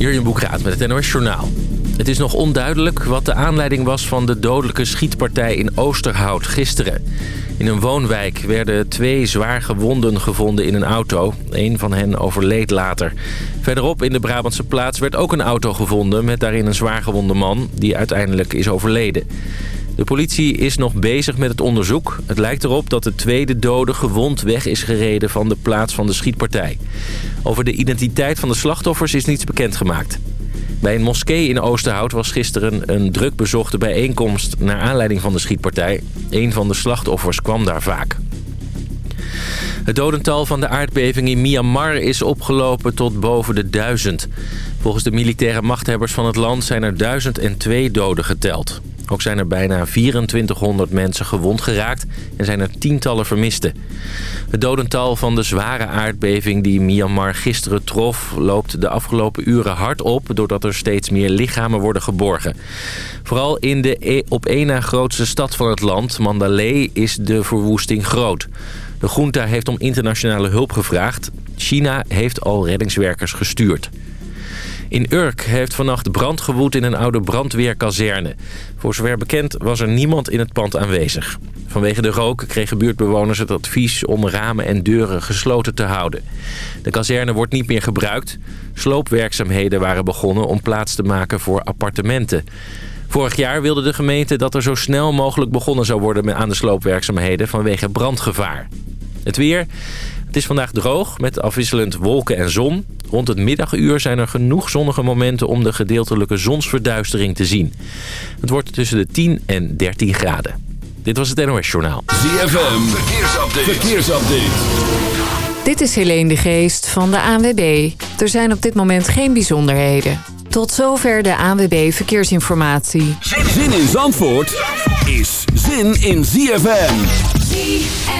Jurjen Boekraat met het NOS Journaal. Het is nog onduidelijk wat de aanleiding was van de dodelijke schietpartij in Oosterhout gisteren. In een woonwijk werden twee zwaar gewonden gevonden in een auto. Een van hen overleed later. Verderop in de Brabantse plaats werd ook een auto gevonden... met daarin een zwaargewonde man die uiteindelijk is overleden. De politie is nog bezig met het onderzoek. Het lijkt erop dat de tweede dode gewond weg is gereden van de plaats van de schietpartij. Over de identiteit van de slachtoffers is niets bekendgemaakt. Bij een moskee in Oosterhout was gisteren een druk bezochte bijeenkomst... naar aanleiding van de schietpartij. Een van de slachtoffers kwam daar vaak. Het dodental van de aardbeving in Myanmar is opgelopen tot boven de duizend. Volgens de militaire machthebbers van het land zijn er 1002 doden geteld. Ook zijn er bijna 2400 mensen gewond geraakt en zijn er tientallen vermisten. Het dodental van de zware aardbeving die Myanmar gisteren trof... loopt de afgelopen uren hard op doordat er steeds meer lichamen worden geborgen. Vooral in de e- op één na grootste stad van het land, Mandalay, is de verwoesting groot. De junta heeft om internationale hulp gevraagd. China heeft al reddingswerkers gestuurd. In Urk heeft vannacht brand gewoed in een oude brandweerkazerne. Voor zover bekend was er niemand in het pand aanwezig. Vanwege de rook kregen buurtbewoners het advies om ramen en deuren gesloten te houden. De kazerne wordt niet meer gebruikt. Sloopwerkzaamheden waren begonnen om plaats te maken voor appartementen. Vorig jaar wilde de gemeente dat er zo snel mogelijk begonnen zou worden aan de sloopwerkzaamheden vanwege brandgevaar. Het weer. Het is vandaag droog met afwisselend wolken en zon. Rond het middaguur zijn er genoeg zonnige momenten om de gedeeltelijke zonsverduistering te zien. Het wordt tussen de 10 en 13 graden. Dit was het NOS Journaal. ZFM, verkeersupdate. verkeersupdate. Dit is Helene de Geest van de ANWB. Er zijn op dit moment geen bijzonderheden. Tot zover de ANWB Verkeersinformatie. Zin in Zandvoort is zin in ZFM. ZFM.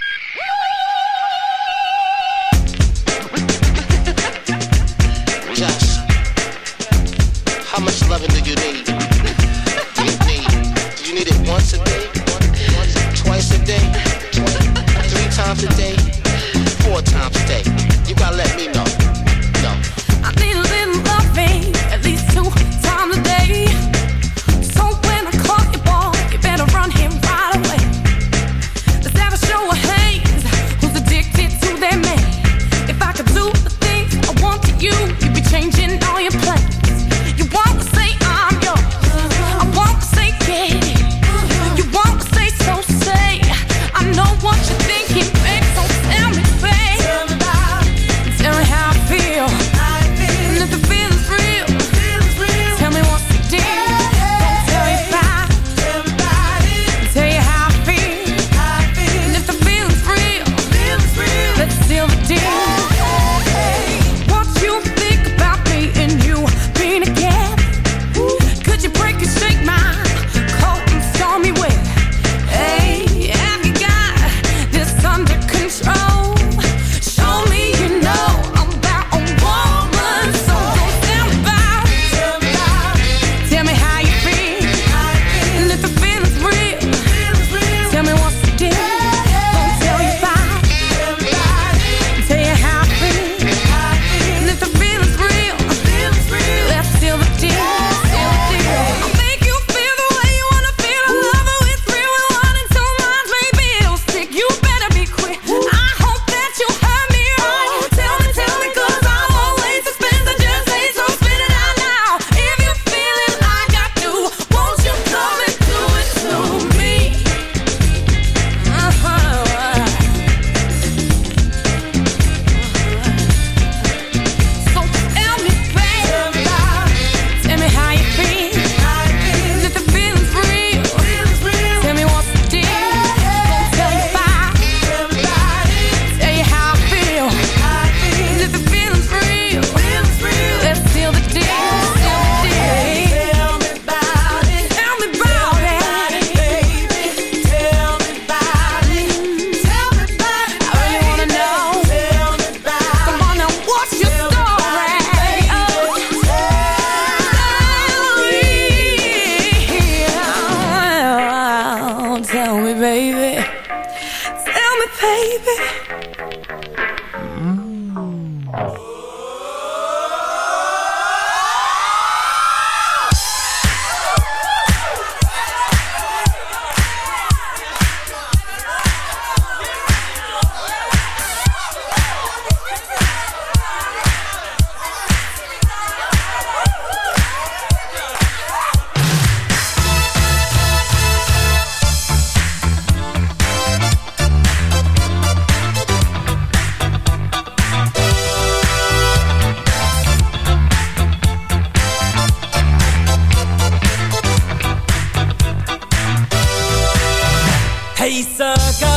Hey, sucker.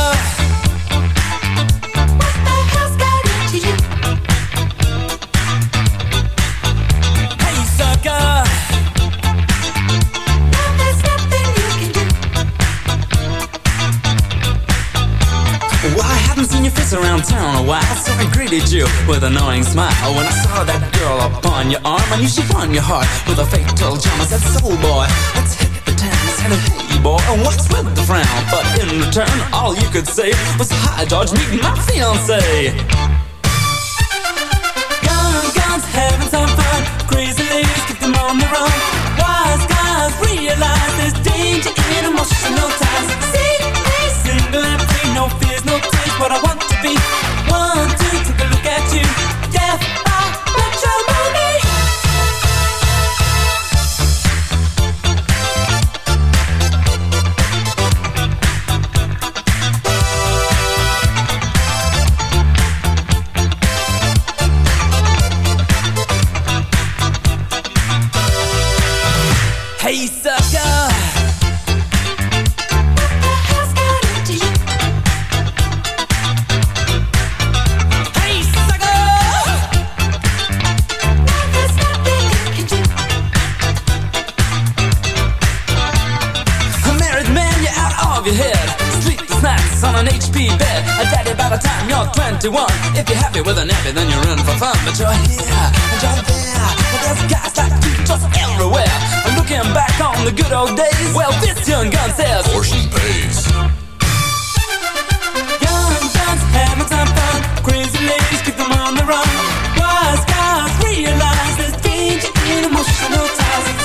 around town a while So I greeted you with a knowing smile. When I saw that girl upon your arm I knew she'd won your heart with a fatal charm. I said, soul boy, let's hit the town I said, hey boy, and what's with the frown? But in return, all you could say was, hi George, meet my fiance. Young guns having some fun, crazy ladies keep them on the run. Wise guys realize there's danger in emotional ties. See me single and free, no fears, no tears, but I want to be one But you're here and you're there. But there's guys like you just everywhere. And looking back on the good old days, well, this young gun says, Portion pays. Young guns having some fun. Crazy ladies keep them on the run. Wise guys realize there's danger in emotional ties.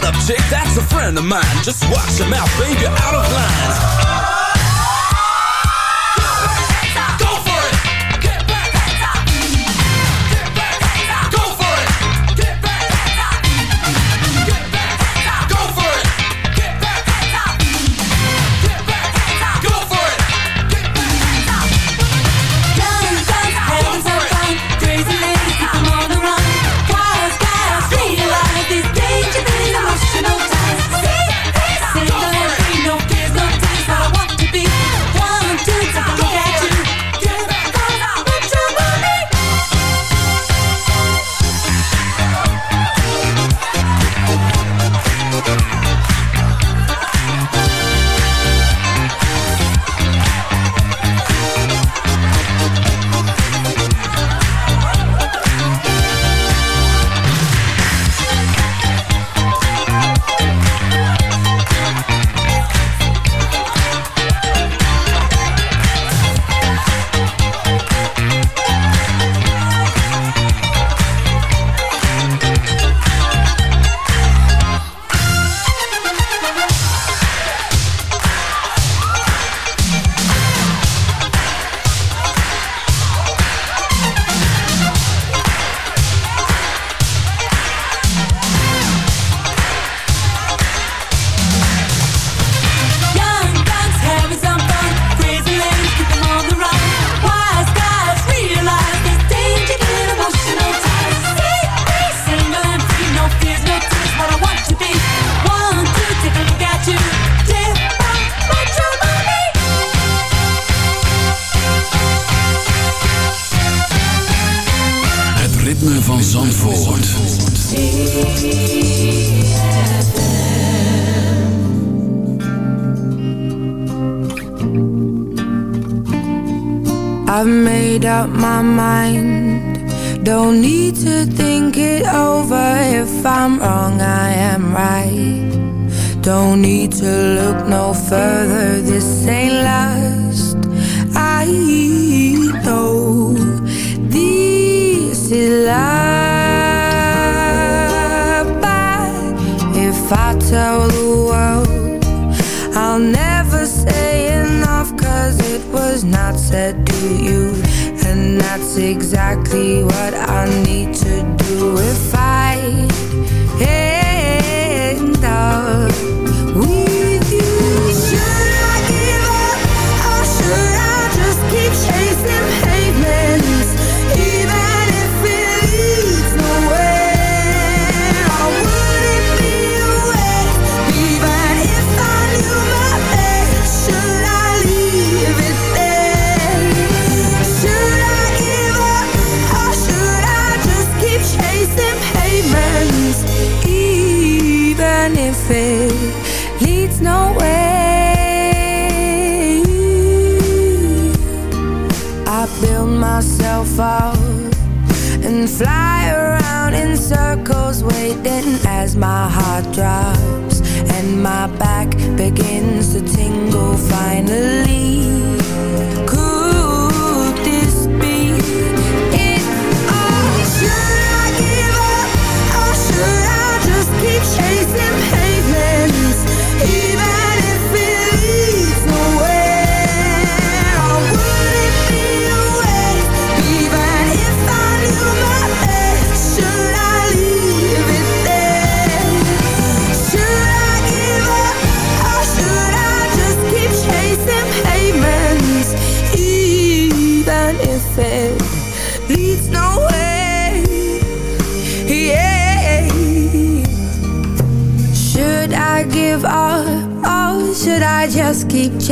Shut up, chick, that's a friend of mine. Just watch your mouth, baby, out of line.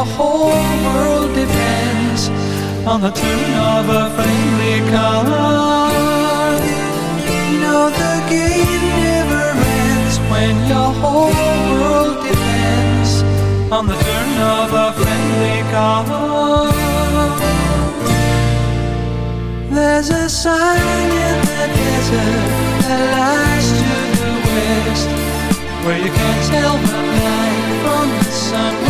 Your whole world depends on the turn of a friendly card. No, the game never ends when your whole world depends on the turn of a friendly card. There's a sign in the desert that lies to the west Where you can't tell the light from the sunrise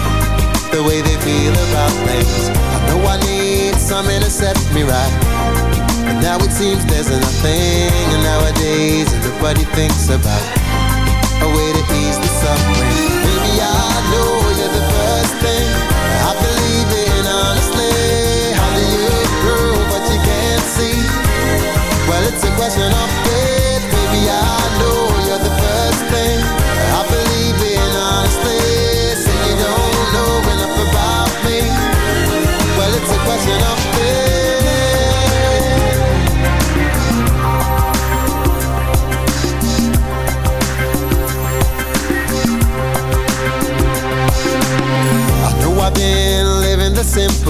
the way they feel about things. I know I need something to set me right. But now it seems there's nothing, and nowadays nobody thinks about a way to ease the suffering. Baby, I know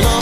の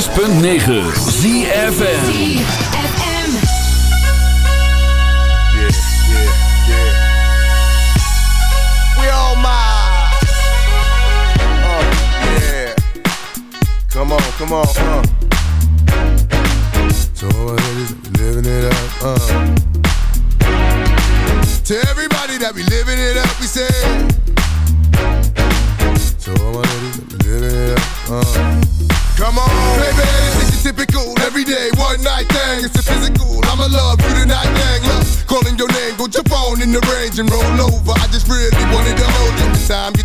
106.9 ZFM. We all mine. Uh, yeah. Come on, come on, uh. So all my ladies that living it up, uh. To everybody that be living it up, we say. Typical, everyday, one night thing. It's a physical, I'ma love you tonight, gang. Love, calling your name, go jump on in the range and roll over. I just really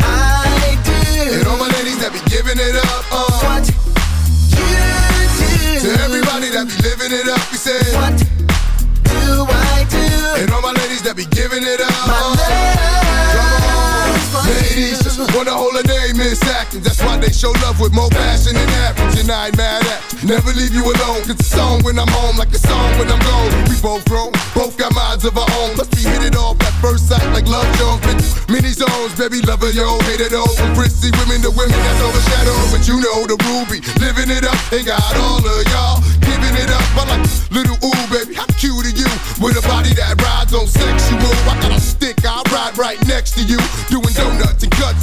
I do. And all my ladies that be giving it up, uh. What you do. To everybody that be living it up, we say what do I do? And all my ladies that be giving it up. Come on, ladies, just wanna hold a name in acting. That's why they show love with more passion than average. And I ain't mad. Never leave you alone. Cause the song when I'm home, like the song when I'm gone. We both grown, both got minds of our own. Plus we hit it off at first sight like love Jones. Bitch, many zones, baby, lover, yo, hate it all. From prissy women to women that's overshadowed. But you know the ruby, living it up, ain't got all of y'all. Giving it up, I like little ooh, baby, how cute are you? With a body that rides on sexual. I got a stick, I ride right next to you. Doing donuts and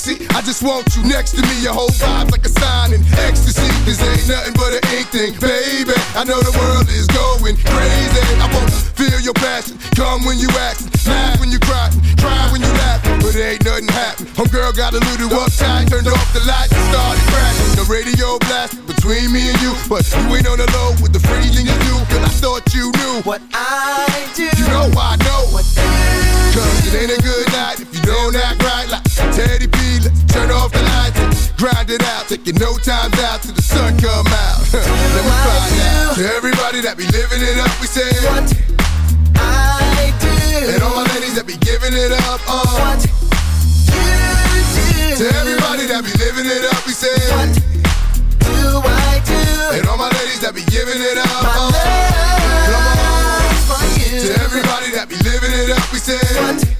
Sexy. I just want you next to me. Your whole vibe's like a sign in ecstasy. This ain't nothing but an Inc thing, baby. I know the world is going crazy. I wanna feel your passion. Come when you act, laugh when you cry, cry when you laugh. But it ain't nothing happen. Homegirl got a little uptight, turned off the lights and started crashing. The radio blast between me and you, but you ain't on the low with the freezing you do. Cause I thought you knew what I do. You know I know what Cause it ain't a good night if you don't act right like Teddy P. Let's turn off the lights and grind it out. Taking no time out till the sun come out. Let me find out. To everybody that be living it up, we say what I it up, uh. What. To everybody that be living it up, we say what do I do? And all my ladies that be giving it up, my uh. Come on. To everybody that be living it up, we say what